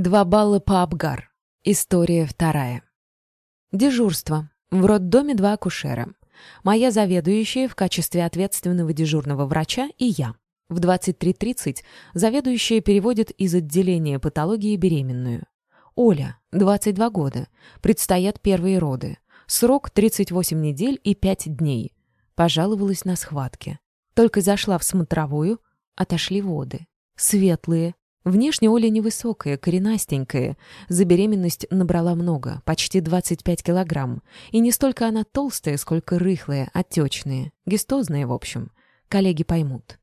Два балла по Абгар. История вторая. Дежурство. В роддоме два акушера. Моя заведующая в качестве ответственного дежурного врача и я. В 23.30 заведующая переводит из отделения патологии беременную. Оля, 22 года. Предстоят первые роды. Срок 38 недель и 5 дней. Пожаловалась на схватки. Только зашла в смотровую, отошли воды. Светлые, Внешне Оля невысокая, коренастенькая. За беременность набрала много, почти 25 килограмм. И не столько она толстая, сколько рыхлая, отечная. Гистозная, в общем. Коллеги поймут.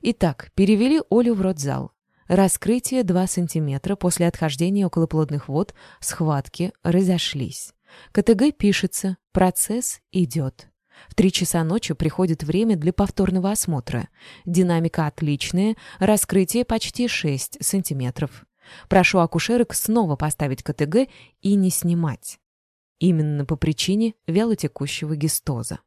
Итак, перевели Олю в родзал. Раскрытие 2 сантиметра после отхождения околоплодных вод, схватки разошлись. КТГ пишется, процесс идет. В три часа ночи приходит время для повторного осмотра. Динамика отличная, раскрытие почти 6 сантиметров. Прошу акушерок снова поставить КТГ и не снимать. Именно по причине вялотекущего гистоза.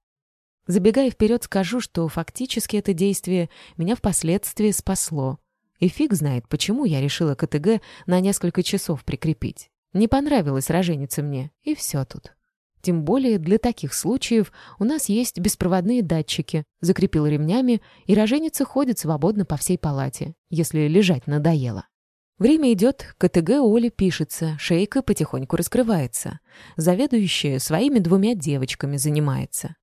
Забегая вперед, скажу, что фактически это действие меня впоследствии спасло. И фиг знает, почему я решила КТГ на несколько часов прикрепить. Не понравилось роженица мне, и все тут. Тем более для таких случаев у нас есть беспроводные датчики, закрепил ремнями, и роженица ходит свободно по всей палате, если лежать надоело. Время идет, КТГ Оли пишется, шейка потихоньку раскрывается. Заведующая своими двумя девочками занимается.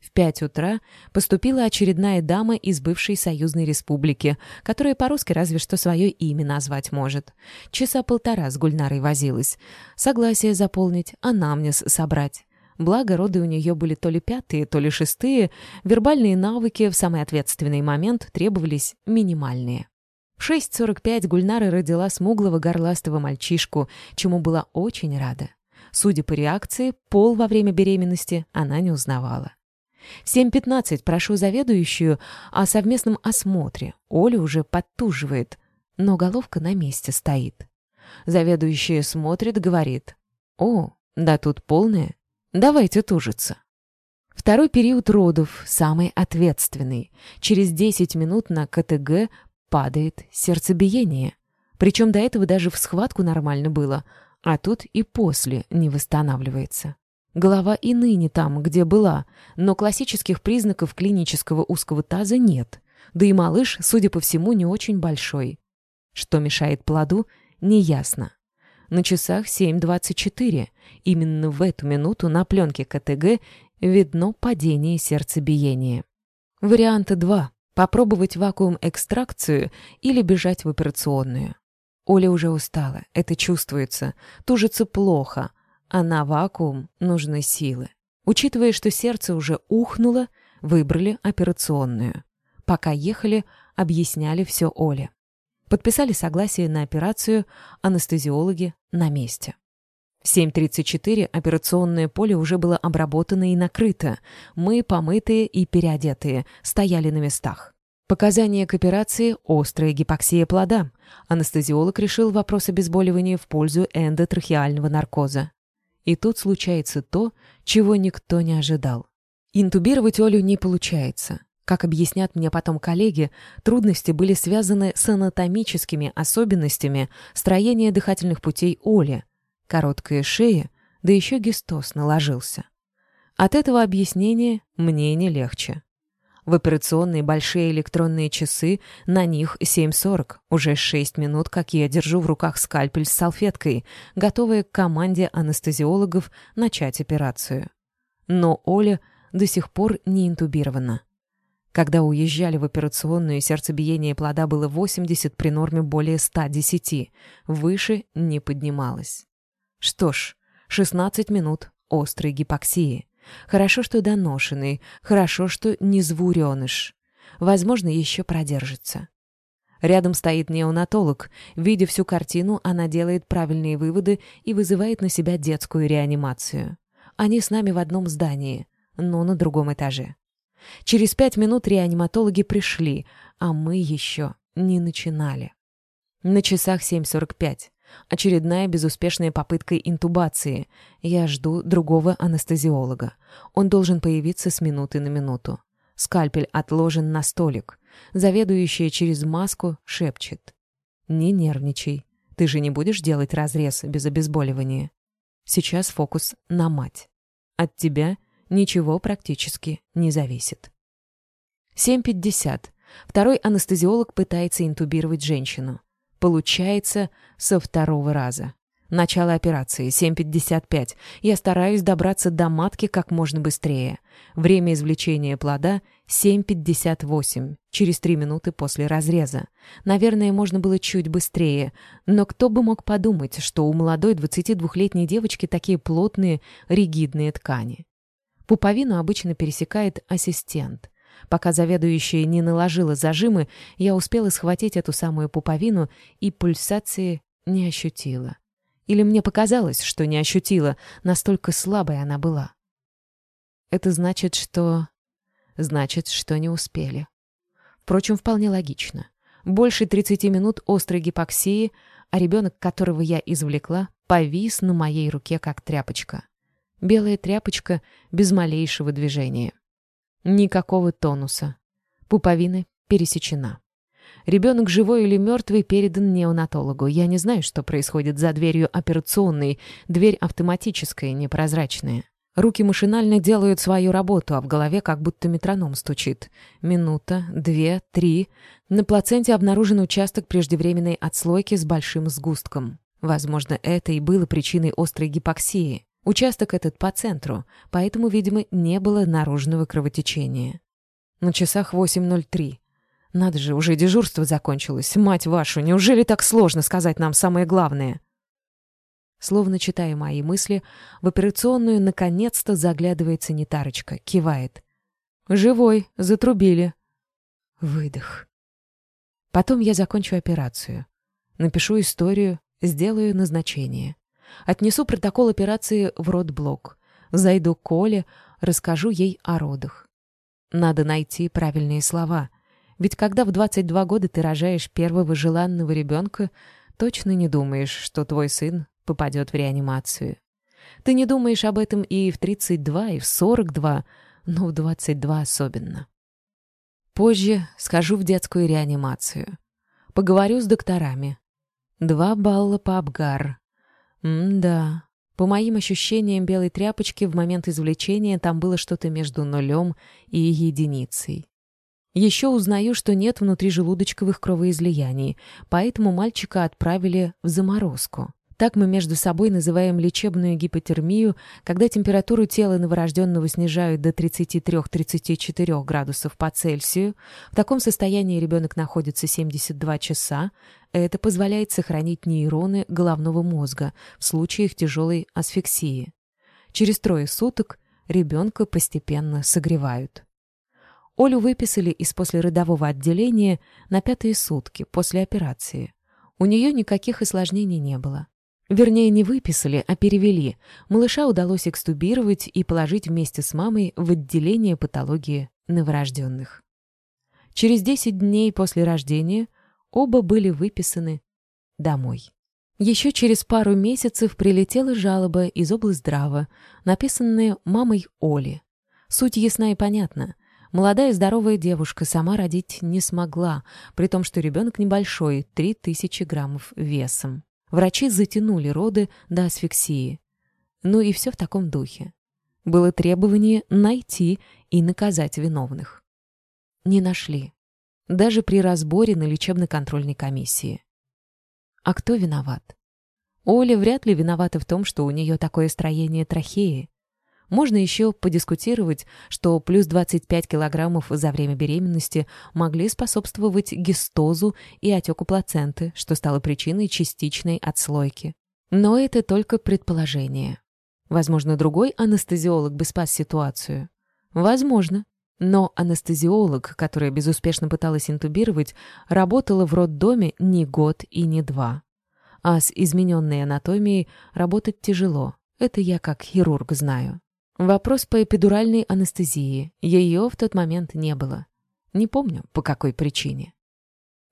В пять утра поступила очередная дама из бывшей союзной республики, которая по-русски разве что свое имя назвать может. Часа полтора с Гульнарой возилась. Согласие заполнить, анамнез собрать. Благо, роды у нее были то ли пятые, то ли шестые, вербальные навыки в самый ответственный момент требовались минимальные. В 6.45 Гульнара родила смуглого горластого мальчишку, чему была очень рада. Судя по реакции, пол во время беременности она не узнавала. 7.15 прошу заведующую о совместном осмотре. Оля уже подтуживает, но головка на месте стоит. Заведующая смотрит, говорит. «О, да тут полная. Давайте тужиться». Второй период родов, самый ответственный. Через 10 минут на КТГ падает сердцебиение. Причем до этого даже в схватку нормально было, а тут и после не восстанавливается. Голова и ныне там, где была, но классических признаков клинического узкого таза нет. Да и малыш, судя по всему, не очень большой. Что мешает плоду, неясно. На часах 7.24. Именно в эту минуту на пленке КТГ видно падение сердцебиения. Варианты 2. Попробовать вакуум-экстракцию или бежать в операционную. Оля уже устала, это чувствуется, тужится плохо, а на вакуум нужны силы. Учитывая, что сердце уже ухнуло, выбрали операционную. Пока ехали, объясняли все Оле. Подписали согласие на операцию анестезиологи на месте. В 7.34 операционное поле уже было обработано и накрыто. Мы, помытые и переодетые, стояли на местах. Показания к операции – острая гипоксия плода. Анестезиолог решил вопрос обезболивания в пользу эндотрахеального наркоза. И тут случается то, чего никто не ожидал. Интубировать Олю не получается. Как объяснят мне потом коллеги, трудности были связаны с анатомическими особенностями строения дыхательных путей Оли. Короткая шея, да еще гистоз наложился. От этого объяснения мне не легче. В операционные большие электронные часы на них 7.40. Уже 6 минут, как я держу в руках скальпель с салфеткой, готовая к команде анестезиологов начать операцию. Но Оля до сих пор не интубирована. Когда уезжали в операционную, сердцебиение плода было 80 при норме более 110. Выше не поднималось. Что ж, 16 минут острой гипоксии. Хорошо, что доношенный, хорошо, что не звуреныш. Возможно, еще продержится. Рядом стоит неонатолог. Видя всю картину, она делает правильные выводы и вызывает на себя детскую реанимацию. Они с нами в одном здании, но на другом этаже. Через пять минут реаниматологи пришли, а мы еще не начинали. На часах 7.45. Очередная безуспешная попытка интубации. Я жду другого анестезиолога. Он должен появиться с минуты на минуту. Скальпель отложен на столик. Заведующая через маску шепчет. «Не нервничай. Ты же не будешь делать разрез без обезболивания. Сейчас фокус на мать. От тебя ничего практически не зависит. 7.50. Второй анестезиолог пытается интубировать женщину. Получается со второго раза. Начало операции 7.55. Я стараюсь добраться до матки как можно быстрее. Время извлечения плода 7.58, через три минуты после разреза. Наверное, можно было чуть быстрее, но кто бы мог подумать, что у молодой 22-летней девочки такие плотные, ригидные ткани. Пуповину обычно пересекает ассистент. Пока заведующая не наложила зажимы, я успела схватить эту самую пуповину и пульсации не ощутила. Или мне показалось, что не ощутила, настолько слабой она была. Это значит, что... Значит, что не успели. Впрочем, вполне логично. Больше 30 минут острой гипоксии, а ребенок, которого я извлекла, повис на моей руке, как тряпочка. Белая тряпочка без малейшего движения. Никакого тонуса. Пуповина пересечена. Ребенок живой или мертвый передан неонатологу. Я не знаю, что происходит за дверью операционной. Дверь автоматическая, непрозрачная. Руки машинально делают свою работу, а в голове как будто метроном стучит. Минута, две, три. На плаценте обнаружен участок преждевременной отслойки с большим сгустком. Возможно, это и было причиной острой гипоксии. Участок этот по центру, поэтому, видимо, не было наружного кровотечения. На часах 8.03. Надо же, уже дежурство закончилось. Мать вашу, неужели так сложно сказать нам самое главное? Словно читая мои мысли, в операционную наконец-то заглядывает санитарочка, кивает. «Живой, затрубили». Выдох. Потом я закончу операцию. Напишу историю, сделаю назначение. Отнесу протокол операции в родблок. Зайду к Коле, расскажу ей о родах. Надо найти правильные слова — ведь когда в 22 года ты рожаешь первого желанного ребенка, точно не думаешь, что твой сын попадет в реанимацию. Ты не думаешь об этом и в 32, и в 42, но в 22 особенно. Позже схожу в детскую реанимацию. Поговорю с докторами. Два балла по Абгар. М-да. По моим ощущениям белой тряпочки в момент извлечения там было что-то между нулем и единицей. Еще узнаю, что нет внутрижелудочковых кровоизлияний, поэтому мальчика отправили в заморозку. Так мы между собой называем лечебную гипотермию, когда температуру тела новорожденного снижают до 33-34 градусов по Цельсию. В таком состоянии ребенок находится 72 часа. Это позволяет сохранить нейроны головного мозга в случае их тяжелой асфиксии. Через трое суток ребенка постепенно согревают. Олю выписали из послеродового отделения на пятые сутки после операции. У нее никаких осложнений не было. Вернее, не выписали, а перевели. Малыша удалось экстубировать и положить вместе с мамой в отделение патологии новорожденных. Через 10 дней после рождения оба были выписаны домой. Еще через пару месяцев прилетела жалоба из облздрава, написанная мамой Оли. Суть ясна и понятна. Молодая здоровая девушка сама родить не смогла, при том, что ребенок небольшой, 3000 граммов весом. Врачи затянули роды до асфиксии. Ну и все в таком духе. Было требование найти и наказать виновных. Не нашли. Даже при разборе на лечебно-контрольной комиссии. А кто виноват? Оля вряд ли виновата в том, что у нее такое строение трахеи. Можно еще подискутировать, что плюс 25 килограммов за время беременности могли способствовать гистозу и отеку плаценты, что стало причиной частичной отслойки. Но это только предположение. Возможно, другой анестезиолог бы спас ситуацию. Возможно. Но анестезиолог, которая безуспешно пыталась интубировать, работала в роддоме не год и не два. А с измененной анатомией работать тяжело. Это я как хирург знаю. Вопрос по эпидуральной анестезии. Ее в тот момент не было. Не помню, по какой причине.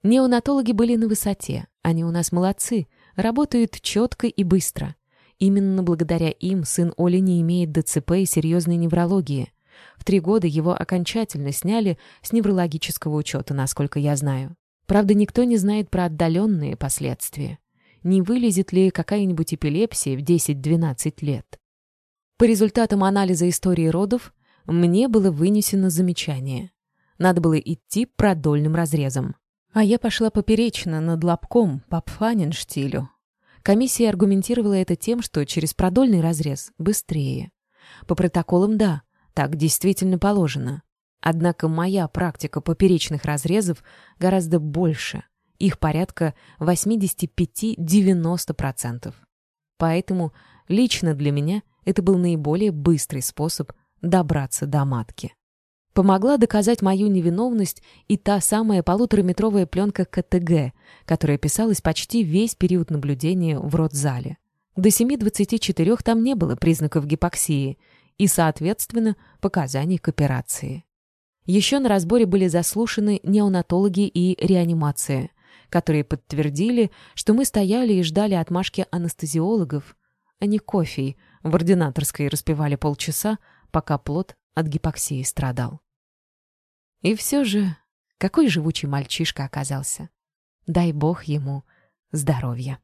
Неонатологи были на высоте. Они у нас молодцы, работают четко и быстро. Именно благодаря им сын Оли не имеет ДЦП и серьезной неврологии. В три года его окончательно сняли с неврологического учета, насколько я знаю. Правда, никто не знает про отдаленные последствия. не вылезет ли какая-нибудь эпилепсия в 10-12 лет. По результатам анализа истории родов мне было вынесено замечание. Надо было идти продольным разрезом. А я пошла поперечно, над лобком, по пфаненштилю. Комиссия аргументировала это тем, что через продольный разрез быстрее. По протоколам, да, так действительно положено. Однако моя практика поперечных разрезов гораздо больше. Их порядка 85-90%. Поэтому лично для меня это был наиболее быстрый способ добраться до матки. Помогла доказать мою невиновность и та самая полутораметровая пленка КТГ, которая писалась почти весь период наблюдения в родзале. До 7.24 там не было признаков гипоксии и, соответственно, показаний к операции. Еще на разборе были заслушаны неонатологи и реанимация, которые подтвердили, что мы стояли и ждали отмашки анестезиологов, а не кофе в ординаторской распевали полчаса, пока плод от гипоксии страдал. И все же, какой живучий мальчишка оказался. Дай бог ему здоровья.